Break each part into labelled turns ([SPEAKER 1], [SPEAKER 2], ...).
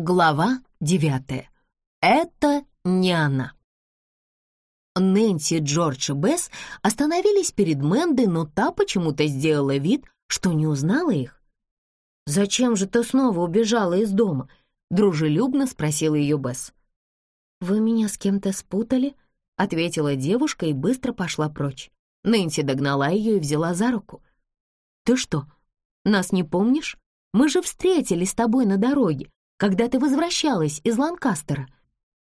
[SPEAKER 1] Глава девятая. Это не она. Нэнси, Джордж и Бесс остановились перед Мэндой, но та почему-то сделала вид, что не узнала их. «Зачем же ты снова убежала из дома?» — дружелюбно спросила ее Бесс. «Вы меня с кем-то спутали?» — ответила девушка и быстро пошла прочь. Нэнси догнала ее и взяла за руку. «Ты что, нас не помнишь? Мы же встретились с тобой на дороге, когда ты возвращалась из Ланкастера.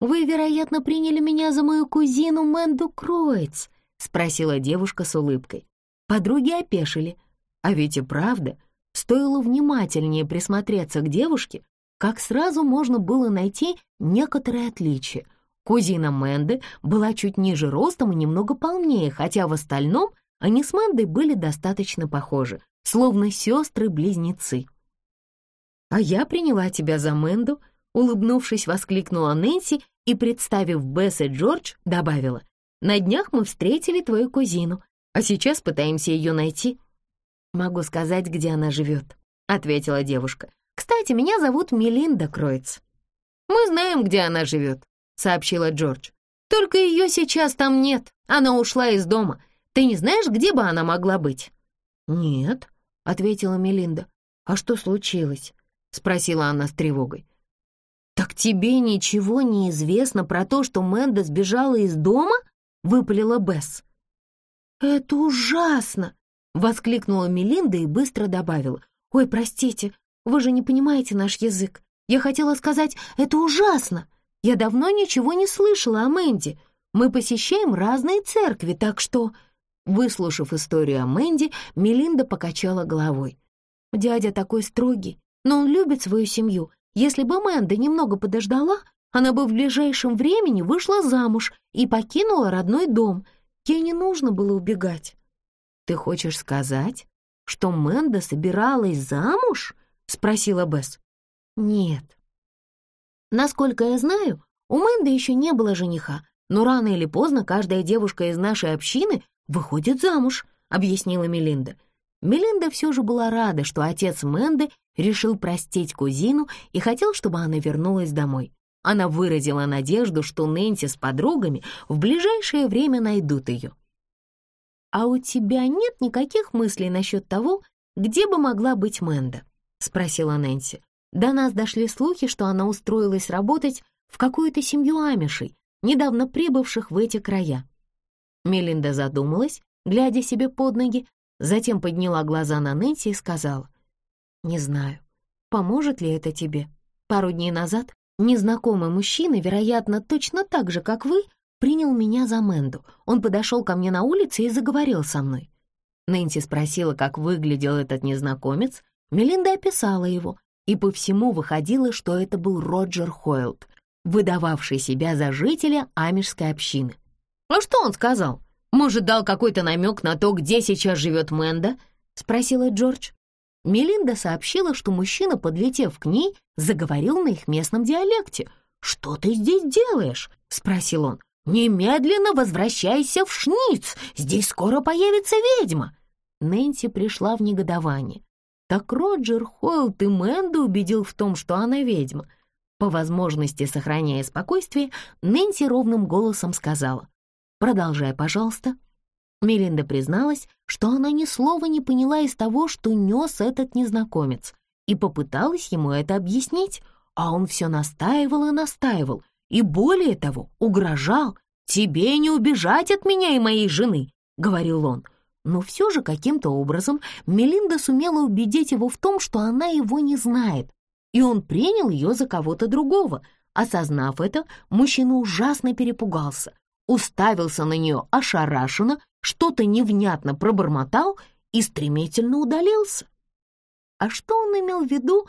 [SPEAKER 1] Вы, вероятно, приняли меня за мою кузину Мэнду Кроиц», — спросила девушка с улыбкой. Подруги опешили. А ведь и правда, стоило внимательнее присмотреться к девушке, как сразу можно было найти некоторые отличия. Кузина Мэнды была чуть ниже ростом и немного полнее, хотя в остальном они с Мэндой были достаточно похожи, словно сестры-близнецы. «А я приняла тебя за Мэнду», — улыбнувшись, воскликнула Нэнси и, представив Бесс и Джордж, добавила, «На днях мы встретили твою кузину, а сейчас пытаемся ее найти». «Могу сказать, где она живет», — ответила девушка. «Кстати, меня зовут Мелинда Кроиц». «Мы знаем, где она живет», — сообщила Джордж. «Только ее сейчас там нет, она ушла из дома. Ты не знаешь, где бы она могла быть?» «Нет», — ответила Мелинда. «А что случилось?» — спросила она с тревогой. «Так тебе ничего не известно про то, что Мэнда сбежала из дома?» — выпалила Бесс. «Это ужасно!» — воскликнула Мелинда и быстро добавила. «Ой, простите, вы же не понимаете наш язык. Я хотела сказать, это ужасно! Я давно ничего не слышала о Мэнди. Мы посещаем разные церкви, так что...» Выслушав историю о Мэнди, Мелинда покачала головой. «Дядя такой строгий, но он любит свою семью. Если бы Мэнда немного подождала, она бы в ближайшем времени вышла замуж и покинула родной дом. Ей не нужно было убегать. «Ты хочешь сказать, что Мэнда собиралась замуж?» — спросила Бесс. «Нет». Насколько я знаю, у Мэнды еще не было жениха, но рано или поздно каждая девушка из нашей общины выходит замуж, объяснила Мелинда. Мелинда все же была рада, что отец Мэнды решил простить кузину и хотел, чтобы она вернулась домой. Она выразила надежду, что Нэнси с подругами в ближайшее время найдут ее. «А у тебя нет никаких мыслей насчет того, где бы могла быть Мэнда?» — спросила Нэнси. До нас дошли слухи, что она устроилась работать в какую-то семью амишей, недавно прибывших в эти края. Мелинда задумалась, глядя себе под ноги, затем подняла глаза на Нэнси и сказала, «Не знаю, поможет ли это тебе. Пару дней назад незнакомый мужчина, вероятно, точно так же, как вы, принял меня за Мэнду. Он подошел ко мне на улице и заговорил со мной. Нэнси спросила, как выглядел этот незнакомец. Мелинда описала его, и по всему выходило, что это был Роджер Хойлд, выдававший себя за жителя амишской общины. «А что он сказал? Может, дал какой-то намек на то, где сейчас живет Мэнда?» — спросила Джордж. Мелинда сообщила, что мужчина, подлетев к ней, заговорил на их местном диалекте. «Что ты здесь делаешь?» — спросил он. «Немедленно возвращайся в Шниц, здесь скоро появится ведьма!» Нэнси пришла в негодование. Так Роджер Хойлд и Мэнда убедил в том, что она ведьма. По возможности, сохраняя спокойствие, Нэнси ровным голосом сказала. «Продолжай, пожалуйста». Мелинда призналась, что она ни слова не поняла из того, что нес этот незнакомец, и попыталась ему это объяснить, а он все настаивал и настаивал, и более того, угрожал. «Тебе не убежать от меня и моей жены», — говорил он. Но все же каким-то образом Мелинда сумела убедить его в том, что она его не знает, и он принял ее за кого-то другого. Осознав это, мужчина ужасно перепугался, уставился на нее ошарашенно что-то невнятно пробормотал и стремительно удалился. «А что он имел в виду,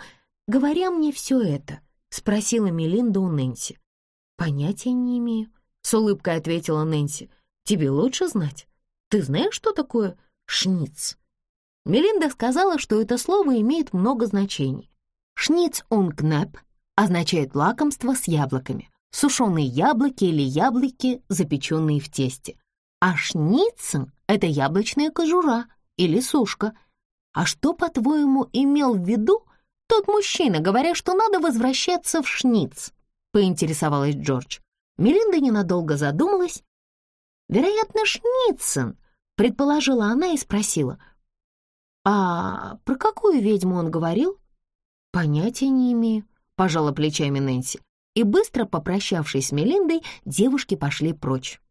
[SPEAKER 1] говоря мне все это?» — спросила Мелинда у Нэнси. «Понятия не имею», — с улыбкой ответила Нэнси. «Тебе лучше знать. Ты знаешь, что такое шниц?» Мелинда сказала, что это слово имеет много значений. Шниц он кнеп означает лакомство с яблоками, сушеные яблоки или яблоки, запеченные в тесте. А шницен — это яблочная кожура или сушка. А что, по-твоему, имел в виду, тот мужчина, говоря, что надо возвращаться в Шниц?» — поинтересовалась Джордж. Мелинда ненадолго задумалась. «Вероятно, Шницен», — предположила она и спросила. «А про какую ведьму он говорил?» «Понятия не имею», — пожала плечами Нэнси. И быстро попрощавшись с Мелиндой, девушки пошли прочь.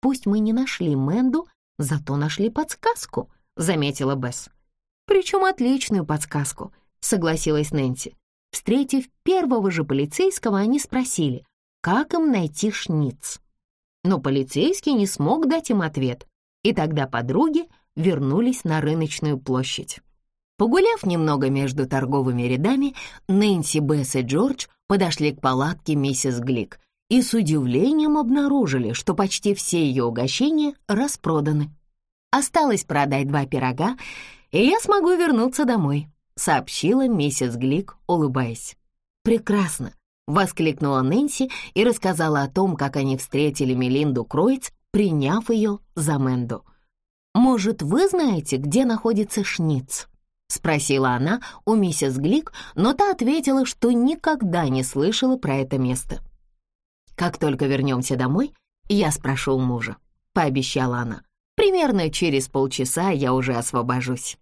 [SPEAKER 1] «Пусть мы не нашли Мэнду, зато нашли подсказку», — заметила Бесс. «Причем отличную подсказку», — согласилась Нэнси. Встретив первого же полицейского, они спросили, как им найти Шниц. Но полицейский не смог дать им ответ, и тогда подруги вернулись на рыночную площадь. Погуляв немного между торговыми рядами, Нэнси, Бесс и Джордж подошли к палатке миссис Глик и с удивлением обнаружили, что почти все ее угощения распроданы. Осталось продать два пирога, и я смогу вернуться домой сообщила миссис Глик, улыбаясь. «Прекрасно!» — воскликнула Нэнси и рассказала о том, как они встретили Мелинду Кроиц, приняв ее за Мэнду. «Может, вы знаете, где находится Шниц?» — спросила она у миссис Глик, но та ответила, что никогда не слышала про это место. «Как только вернемся домой, я спрошу у мужа», — пообещала она. «Примерно через полчаса я уже освобожусь».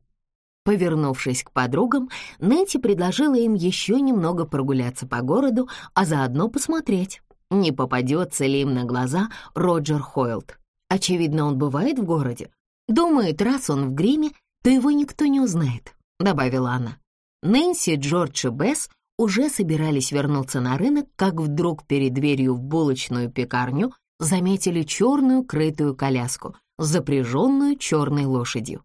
[SPEAKER 1] Повернувшись к подругам, Нэнси предложила им еще немного прогуляться по городу, а заодно посмотреть, не попадется ли им на глаза Роджер Хойлд. Очевидно, он бывает в городе. Думает, раз он в гриме, то его никто не узнает, добавила она. Нэнси, Джордж и Бесс уже собирались вернуться на рынок, как вдруг перед дверью в булочную пекарню заметили черную крытую коляску, запряженную черной лошадью.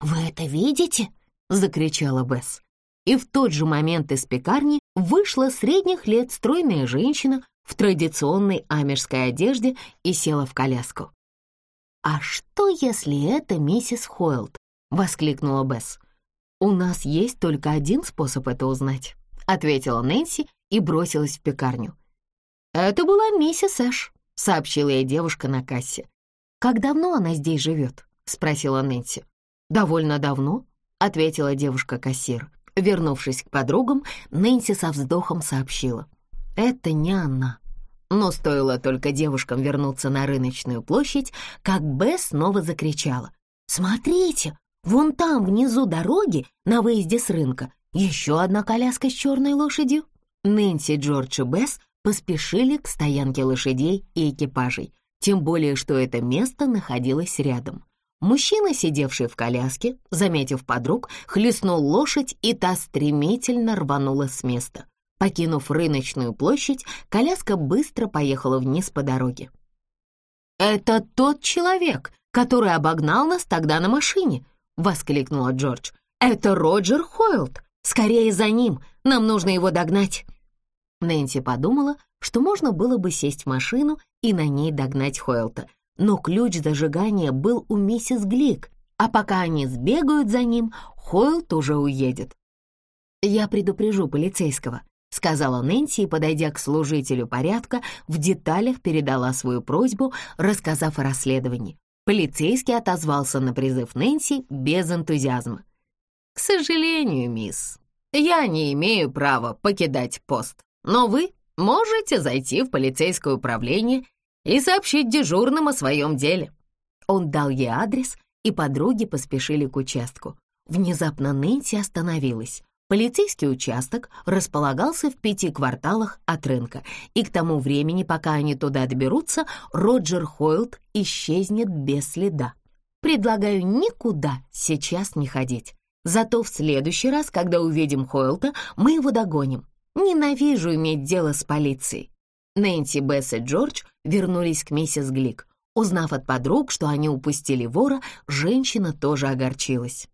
[SPEAKER 1] «Вы это видите?» — закричала Бесс. И в тот же момент из пекарни вышла средних лет стройная женщина в традиционной амерской одежде и села в коляску. «А что, если это миссис Хойлд?» — воскликнула Бесс. «У нас есть только один способ это узнать», — ответила Нэнси и бросилась в пекарню. «Это была миссис Эш», — сообщила ей девушка на кассе. «Как давно она здесь живет?» — спросила Нэнси. «Довольно давно», — ответила девушка-кассир. Вернувшись к подругам, Нэнси со вздохом сообщила. «Это не она». Но стоило только девушкам вернуться на рыночную площадь, как Бесс снова закричала. «Смотрите, вон там, внизу дороги, на выезде с рынка, еще одна коляска с черной лошадью». Нэнси, Джордж и Бесс поспешили к стоянке лошадей и экипажей, тем более, что это место находилось рядом. Мужчина, сидевший в коляске, заметив подруг, хлестнул лошадь, и та стремительно рванула с места. Покинув рыночную площадь, коляска быстро поехала вниз по дороге. «Это тот человек, который обогнал нас тогда на машине!» — воскликнула Джордж. «Это Роджер Хойлд! Скорее за ним! Нам нужно его догнать!» Нэнси подумала, что можно было бы сесть в машину и на ней догнать Хойлта, но ключ зажигания был у миссис Глик, а пока они сбегают за ним, Хойлт уже уедет. «Я предупрежу полицейского», — сказала Нэнси подойдя к служителю порядка, в деталях передала свою просьбу, рассказав о расследовании. Полицейский отозвался на призыв Нэнси без энтузиазма. «К сожалению, мисс, я не имею права покидать пост, но вы можете зайти в полицейское управление и сообщить дежурным о своем деле». Он дал ей адрес, и подруги поспешили к участку. Внезапно Нэнси остановилась. Полицейский участок располагался в пяти кварталах от рынка, и к тому времени, пока они туда доберутся, Роджер Хойлд исчезнет без следа. Предлагаю никуда сейчас не ходить. Зато в следующий раз, когда увидим Хойлта, мы его догоним. Ненавижу иметь дело с полицией. Нэнси, Бесс и Джордж вернулись к миссис Глик. Узнав от подруг, что они упустили вора, женщина тоже огорчилась.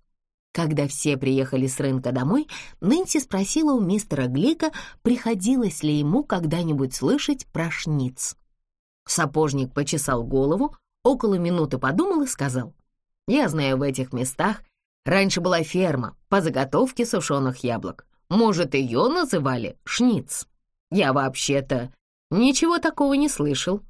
[SPEAKER 1] Когда все приехали с рынка домой, Нэнси спросила у мистера Глика, приходилось ли ему когда-нибудь слышать про шниц. Сапожник почесал голову, около минуты подумал и сказал, «Я знаю, в этих местах раньше была ферма по заготовке сушеных яблок. Может, ее называли шниц. Я вообще-то «Ничего такого не слышал».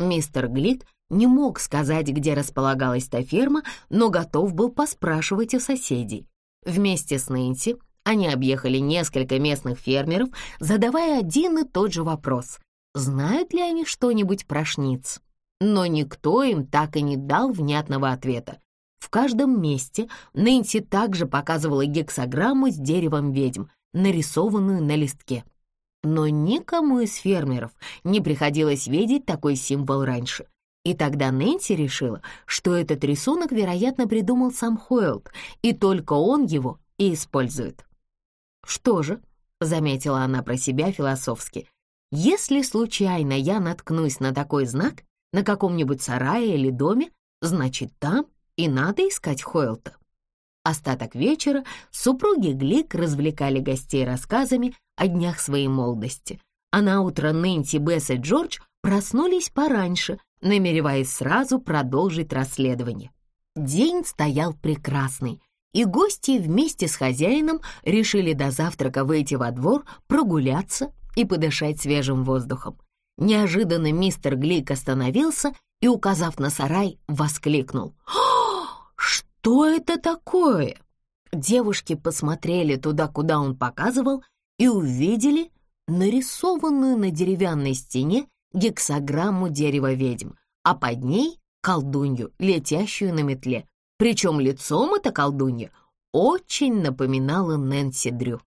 [SPEAKER 1] Мистер Глик не мог сказать, где располагалась та ферма, но готов был поспрашивать у соседей. Вместе с Нэнси Они объехали несколько местных фермеров, задавая один и тот же вопрос. Знают ли они что-нибудь про шниц? Но никто им так и не дал внятного ответа. В каждом месте Нэнси также показывала гексограмму с деревом ведьм, нарисованную на листке. Но никому из фермеров не приходилось видеть такой символ раньше. И тогда Нэнси решила, что этот рисунок, вероятно, придумал сам Хойлд, и только он его и использует. «Что же», — заметила она про себя философски, «если случайно я наткнусь на такой знак на каком-нибудь сарае или доме, значит, там и надо искать Хойлта». Остаток вечера супруги Глик развлекали гостей рассказами о днях своей молодости, а на утро Нэнси, Бесс и Джордж проснулись пораньше, намереваясь сразу продолжить расследование. День стоял прекрасный, и гости вместе с хозяином решили до завтрака выйти во двор, прогуляться и подышать свежим воздухом. Неожиданно мистер Глик остановился и, указав на сарай, воскликнул. «Что это такое?» Девушки посмотрели туда, куда он показывал, и увидели нарисованную на деревянной стене гексограмму дерева ведьм, а под ней колдунью, летящую на метле. Причем лицом эта колдунья очень напоминала Нэнси Дрю.